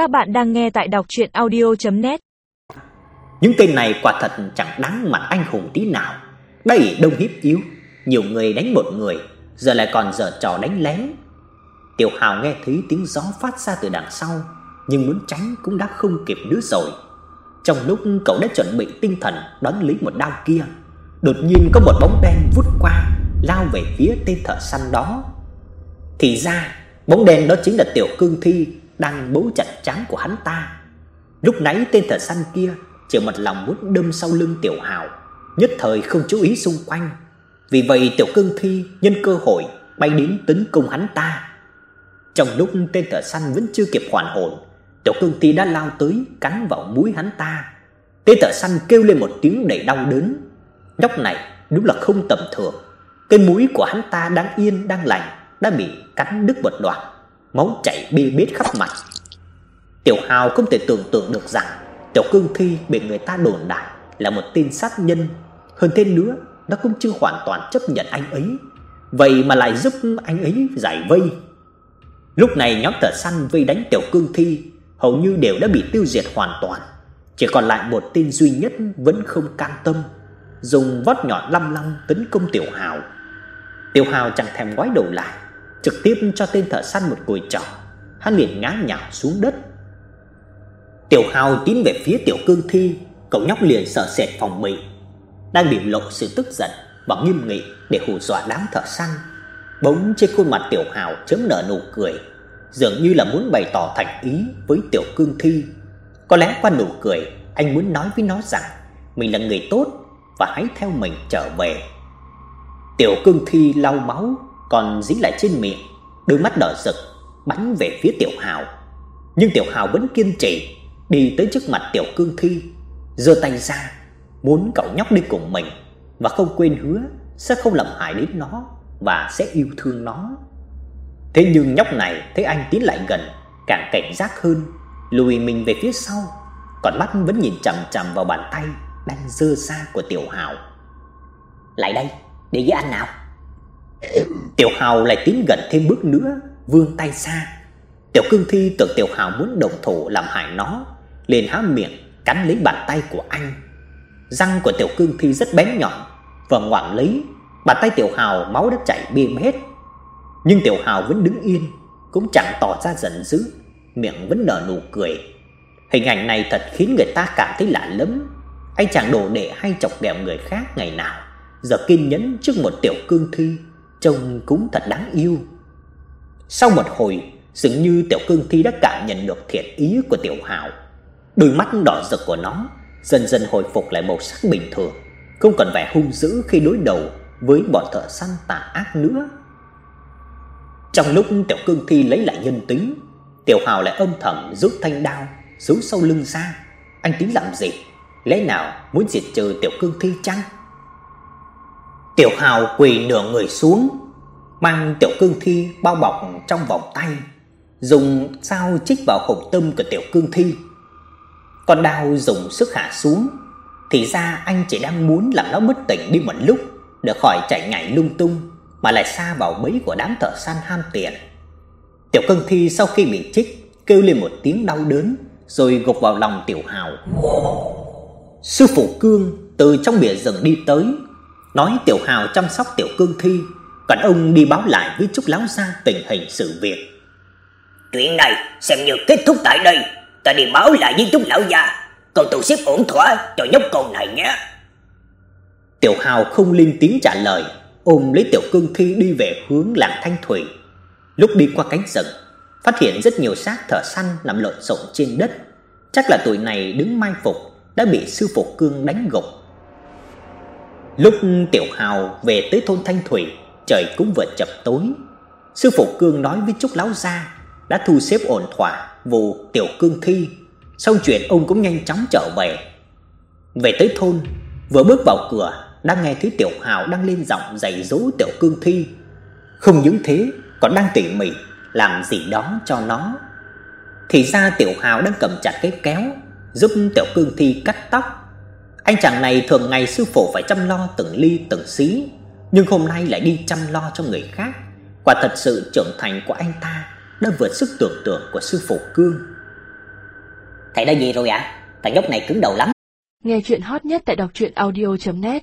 Các bạn đang nghe tại đọc chuyện audio.net Những tên này quả thật chẳng đáng mặt anh hùng tí nào. Đây đông hiếp yếu, nhiều người đánh một người, giờ lại còn giở trò đánh lén. Tiểu Hào nghe thấy tiếng gió phát ra từ đằng sau, nhưng muốn tránh cũng đã không kịp nữa rồi. Trong lúc cậu đã chuẩn bị tinh thần đón lấy một đao kia, đột nhiên có một bóng đen vút qua, lao về phía tên thợ săn đó. Thì ra, bóng đen đó chính là Tiểu Cương Thi đang bấu chặt trán của hắn ta. Lúc nãy tên thợ săn kia chỉ một lòng muốn đâm sau lưng Tiểu Hào, nhất thời không chú ý xung quanh. Vì vậy Tiểu Cương Thi nhân cơ hội bay đến tấn công hắn ta. Trong lúc tên thợ săn vẫn chưa kịp hoàn hồn, Tiểu Cương Thi đã lao tới cắn vào mũi hắn ta. Tên thợ săn kêu lên một tiếng đầy đau đớn. Nhóc này đúng là không tầm thường. Cái mũi của hắn ta đang yên đang lành đã bị cắn đứt một đoạn, máu chảy bi bết khắp mặt. Tiểu Hào không thể tưởng tượng được rằng Tiểu Cương Thi bị người ta đồn đại là một tên sát nhân, hơn thế nữa, nó cũng chưa hoàn toàn chấp nhận anh ấy, vậy mà lại giúp anh ấy giải vây. Lúc này nhóm thợ săn vây đánh Tiểu Cương Thi hầu như đều đã bị tiêu diệt hoàn toàn, chỉ còn lại một tên duy nhất vẫn không can tâm, dùng vót nhọn lăm lăm tấn công Tiểu Hào. Tiểu Hào chẳng thèm ngoái đầu lại, trực tiếp cho tên thợ săn một cùi chỏ, hắn liền ngã nhào xuống đất. Tiểu Hào tiến về phía Tiểu Cương Thi, cậu nhóc liền sợ sệt phòng bị, đang biểu lộ sự tức giận và nghiêm nghị để hù dọa đám thợ săn. Bỗng trên khuôn mặt Tiểu Hào chớm nở nụ cười, dường như là muốn bày tỏ thành ý với Tiểu Cương Thi. Có lẽ qua nụ cười, anh muốn nói với nó rằng mình là người tốt và hãy theo mình trở về. Tiểu Cương Thi lau máu còn dính lại trên miệng, đôi mắt đỏ rực bắn về phía Tiểu Hào. Nhưng Tiểu Hào vẫn kiên trì đi tới trước mặt Tiểu Cương Thi, giơ tay ra muốn cậu nhóc đi cùng mình và không quên hứa sẽ không làm hại đến nó và sẽ yêu thương nó. Thế nhưng nhóc này thấy anh tiến lại gần, càng cảnh giác hơn, lùi mình về phía sau, còn mắt vẫn nhìn chằm chằm vào bàn tay đang giơ ra của Tiểu Hào. "Lại đây, đi với anh nào." Tiểu Hào lại tiến gần thêm bước nữa, vươn tay ra. Tiểu Cương Thi tưởng Tiểu Hào muốn động thủ làm hại nó, liền há miệng cắn lấy bàn tay của anh. Răng của Tiểu Cương Thi rất bén nhọn, và ngoạm lấy, bàn tay Tiểu Hào máu đã chảy bê bết. Nhưng Tiểu Hào vẫn đứng yên, cũng chẳng tỏ ra giận dữ, miệng vẫn nở nụ cười. Hình ảnh này thật khiến người ta cảm thấy lạ lắm. Anh chàng đồ đệ hay chọc ghẹo người khác ngày nào, giờ kiên nhẫn trước một Tiểu Cương Thi, trông cũng thật đáng yêu. Sau một hồi, dường như Tiểu Cương Thi đã cảm nhận được thiện ý của Tiểu Hào. Đôi mắt đỏ rực của nó dần dần hồi phục lại màu sắc bình thường, không còn vẻ hung dữ khi đối đầu với bọn thợ săn tà ác nữa. Trong lúc Tiểu Cương Thi lấy lại nhân tính, Tiểu Hào lại âm thầm rút thanh đao giấu sau lưng ra. Anh tính làm gì? Lẽ nào muốn diệt trừ Tiểu Cương Thi chăng? Tiểu Hào quỳ nửa người xuống, mang Tiểu Cương Thi bao bọc trong vòng tay, dùng dao chích vào hộp tâm của Tiểu Cương Thi. Con đao dùng sức hạ xuống, thì ra anh chỉ đang muốn làm nó bất tỉnh đi một lúc để khỏi chạy nhảy lung tung mà lại xa vào bẫy của đám thợ săn ham tiền. Tiểu Cương Thi sau khi bị chích kêu lên một tiếng đau đớn rồi gục vào lòng Tiểu Hào. Sư phụ Cương từ trong bìa rừng đi tới, nói Tiểu Hào chăm sóc Tiểu Cương Thi, còn ông đi báo lại với Trúc lão gia tình hình sự việc. Chuyện này xem như kết thúc tại đây, ta đi báo lại với Trúc lão gia, còn tụ xếp ổn thỏa cho nhóc con này nhé. Tiểu Hào không lên tiếng trả lời, ôm lấy Tiểu Cương Thi đi về hướng làng Thanh Thủy. Lúc đi qua cánh rừng, phát hiện rất nhiều xác thợ săn nằm lộn xộn trên đất, chắc là tụi này đứng mai phục đã bị sư phụ Cương đánh gục. Lúc Tiểu Hào về tới thôn Thanh Thủy, trời cũng vừa chập tối. Sư phụ Cương nói với Trúc lão gia đã thu xếp ổn thỏa vụ Tiểu Cương Thi, xong chuyện ông cũng nhanh chóng trở về. Về tới thôn, vừa bước vào cửa đang nghe thấy Tiểu Hào đang lên giọng dạy dỗ Tiểu Cương Thi. Không những thế, còn đang tỉ mỉ làm gì đó cho nó. Thì ra Tiểu Hào đang cầm chặt cái kéo giúp Tiểu Cương Thi cắt tóc. Anh chàng này thường ngày sư phụ phải chăm lo từng ly từng xí, nhưng hôm nay lại đi chăm lo cho người khác. Quả thật sự trưởng thành của anh ta đã vượt sức tưởng tượng của sư phụ Cương. Thầy đã gì rồi ạ? À? Thằng nhóc này cứng đầu lắm. Nghe chuyện hot nhất tại đọc truyện audio.net